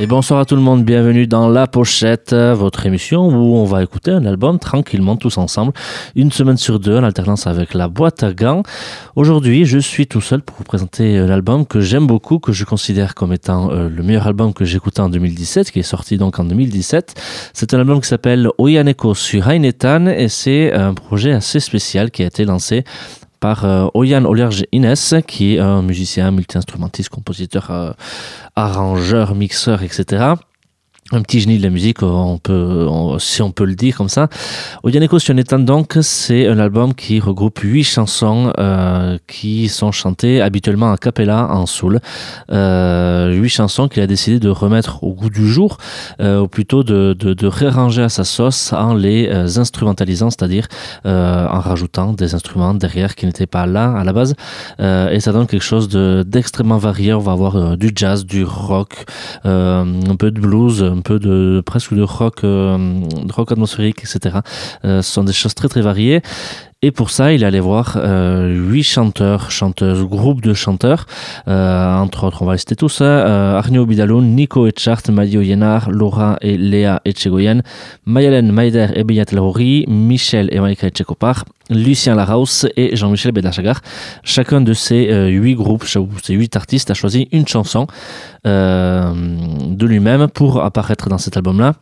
Et bonsoir à tout le monde, bienvenue dans La Pochette, votre émission où on va écouter un album tranquillement tous ensemble, une semaine sur deux en alternance avec la boîte à gants. Aujourd'hui, je suis tout seul pour vous présenter l'album que j'aime beaucoup, que je considère comme étant euh, le meilleur album que j'ai écouté en 2017, qui est sorti donc en 2017. C'est un album qui s'appelle Oyaneko sur Hainetan et c'est un projet assez spécial qui a été lancé par euh, Oyan Olerge Ines, qui est un musicien, multi-instrumentiste, compositeur, euh, arrangeur, mixeur, etc un petit génie de la musique, on peut, si on peut le dire comme ça. Oyaneko Sionetan, donc, c'est un album qui regroupe huit chansons euh, qui sont chantées habituellement a cappella en soul. Euh, huit chansons qu'il a décidé de remettre au goût du jour, euh, ou plutôt de, réarranger à sa sauce en les euh, instrumentalisant, c'est-à-dire euh, en rajoutant des instruments derrière qui n'étaient pas là à la base. Euh, et ça donne quelque chose d'extrêmement varié. On va avoir du jazz, du rock, un peu de blues, un peu de presque de rock, euh, de rock atmosphérique, etc. Euh, ce sont des choses très très variées. Et pour ça, il allait voir euh, huit chanteurs, chanteuses, groupes de chanteurs, euh, entre autres, on va citer tous, euh, Arnaud Nico Etchart, Madio Yenard, Laura et Léa Etchegoyen, Mayalen Maider et Beyat Lauri, Michel et Maïka Etchekopar, Lucien Laraus et Jean-Michel Bedachagar. Chacun de ces huit groupes, ces huit artistes a choisi une chanson de lui-même pour apparaître dans cet album-là.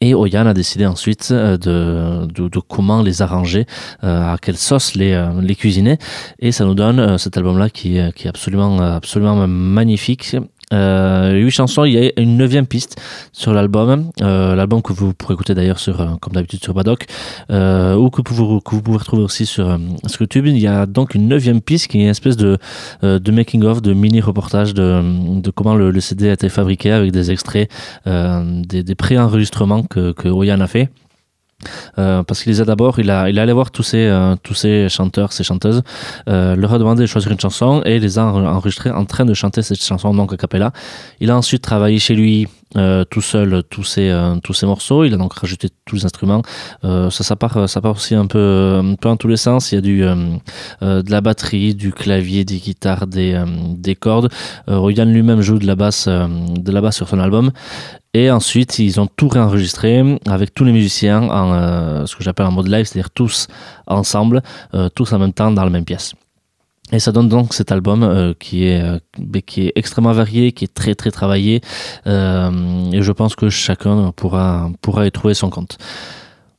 Et Oyan a décidé ensuite euh, de, comment les arranger, euh, à quelle sauce les, euh, les cuisiner. Et ça nous donne cet album-là qui, qui est absolument, absolument magnifique euh, chansons, il y a une neuvième piste sur l'album, euh, l'album que vous pourrez écouter d'ailleurs sur, euh, comme d'habitude sur Badoc, euh, ou que vous, que vous pouvez retrouver aussi sur, euh, sur YouTube. Il y a donc une neuvième piste qui est une espèce de, euh, de making of, de mini reportage de, de comment le, le, CD a été fabriqué avec des extraits, des, des pré-enregistrements que, que Oyan a fait. Euh, parce qu'il les a d'abord, il a, il allé voir tous ces, euh, tous ces chanteurs, ces chanteuses, euh, leur a demandé de choisir une chanson et les a enregistrés en train de chanter cette chanson donc a cappella. Il a ensuite travaillé chez lui euh, tout seul tous ces euh, tous ces morceaux. Il a donc rajouté tous les instruments. Euh, ça, ça part ça part aussi un peu un peu dans tous les sens. Il y a du de la batterie, du clavier, des guitares, des des cordes. Ryan lui-même joue de la basse de la basse sur son album. Et ensuite, ils ont tout réenregistré avec tous les musiciens en ce que j'appelle en mode live, c'est-à-dire tous ensemble, tous en même temps dans la même pièce. Et ça donne donc cet album euh, qui est euh, qui est extrêmement varié, qui est très très travaillé, euh, et je pense que chacun pourra pourra y trouver son compte.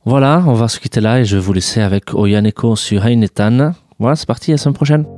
Voilà, on va se quitter là et je vais vous laisser avec Oyaneko sur Hainetan. Voilà, c'est parti, à la semaine prochaine.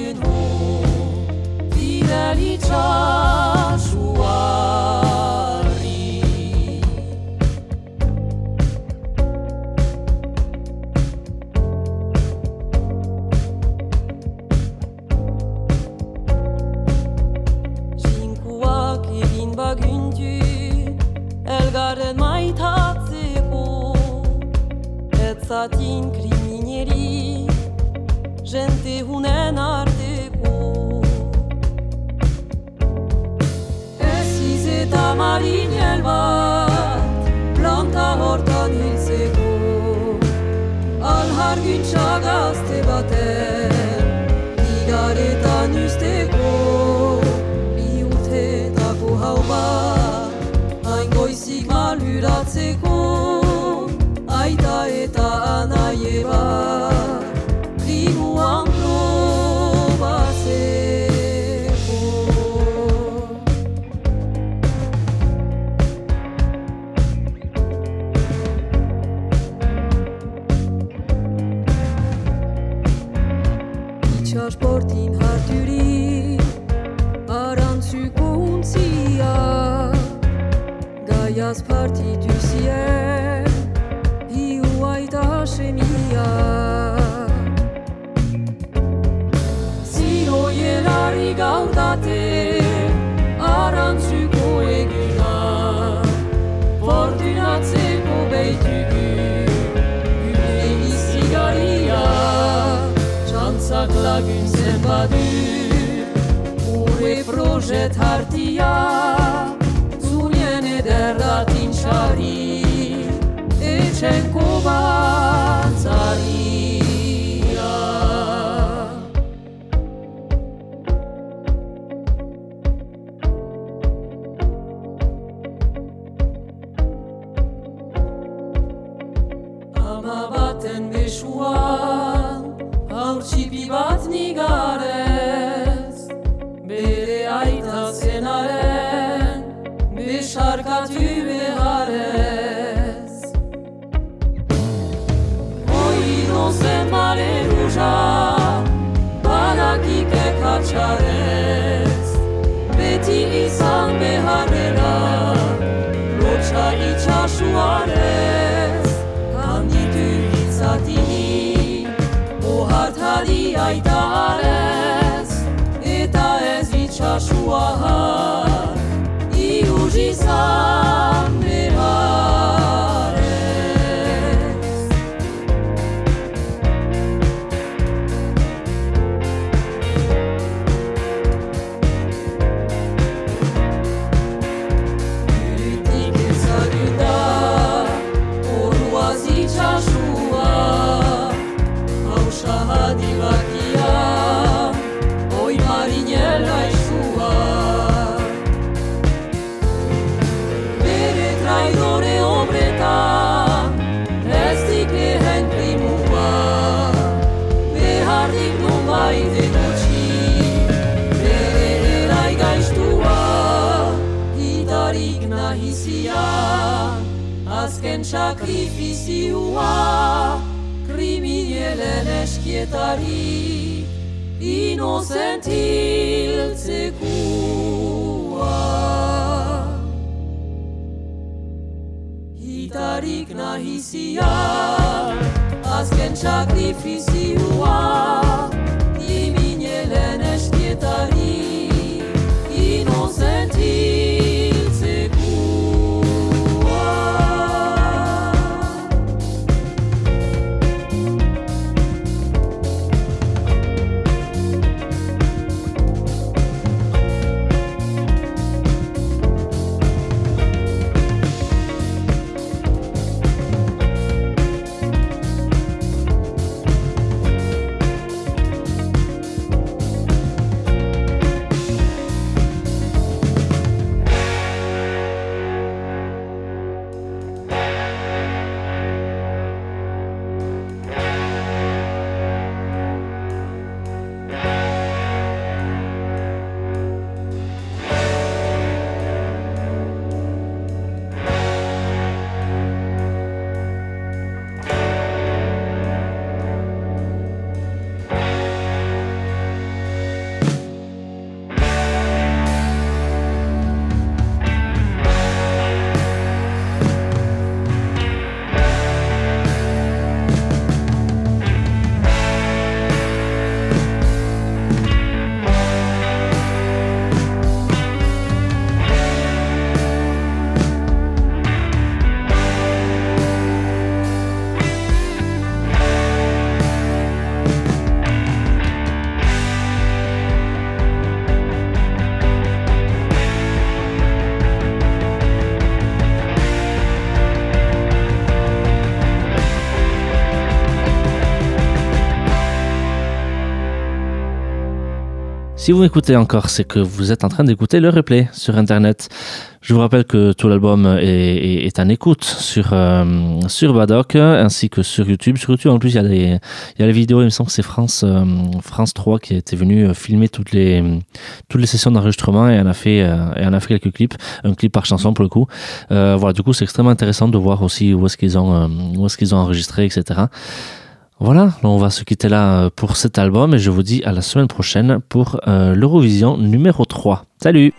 bidali txasuarri Zinkuak egin bagintu Elgaren maitatzeko Ez zatin kriminerik Gente hunen goizik malburatzeko Aita eta anaie bat Krimuan Itxas bortin has parti txusi e hi uaitas emia si roien ari galdate arantzuko egida portinatze mubeitiki eimi sigaria chantsak lagin semadin projet har Kubatzari, etxen kubatzaria. Ama baten besuan, aur txipi bat nigarez, bere aita zenarez, چاره است بتی ایسان به هررا روچا ایچا شواره است همی sakrifizioa, kriminelen eskietari, inocent hiltzekua. Hitarik nahizia, azken sakrifizioa, Si vous m'écoutez encore, c'est que vous êtes en train d'écouter le replay sur Internet. Je vous rappelle que tout l'album est, est, est en écoute sur, euh, sur Badoc ainsi que sur YouTube. Sur YouTube, en plus, il y a les, il y a les vidéos. Il me semble que c'est France, euh, France 3 qui était venu filmer toutes les, toutes les sessions d'enregistrement et en a fait, euh, et en a fait quelques clips. Un clip par chanson pour le coup. Euh, voilà, du coup, c'est extrêmement intéressant de voir aussi où est-ce qu'ils ont, euh, où est-ce qu'ils ont enregistré, etc. Voilà, on va se quitter là euh, pour cet album et je vous dis à la semaine prochaine pour euh, l'Eurovision numéro 3. Salut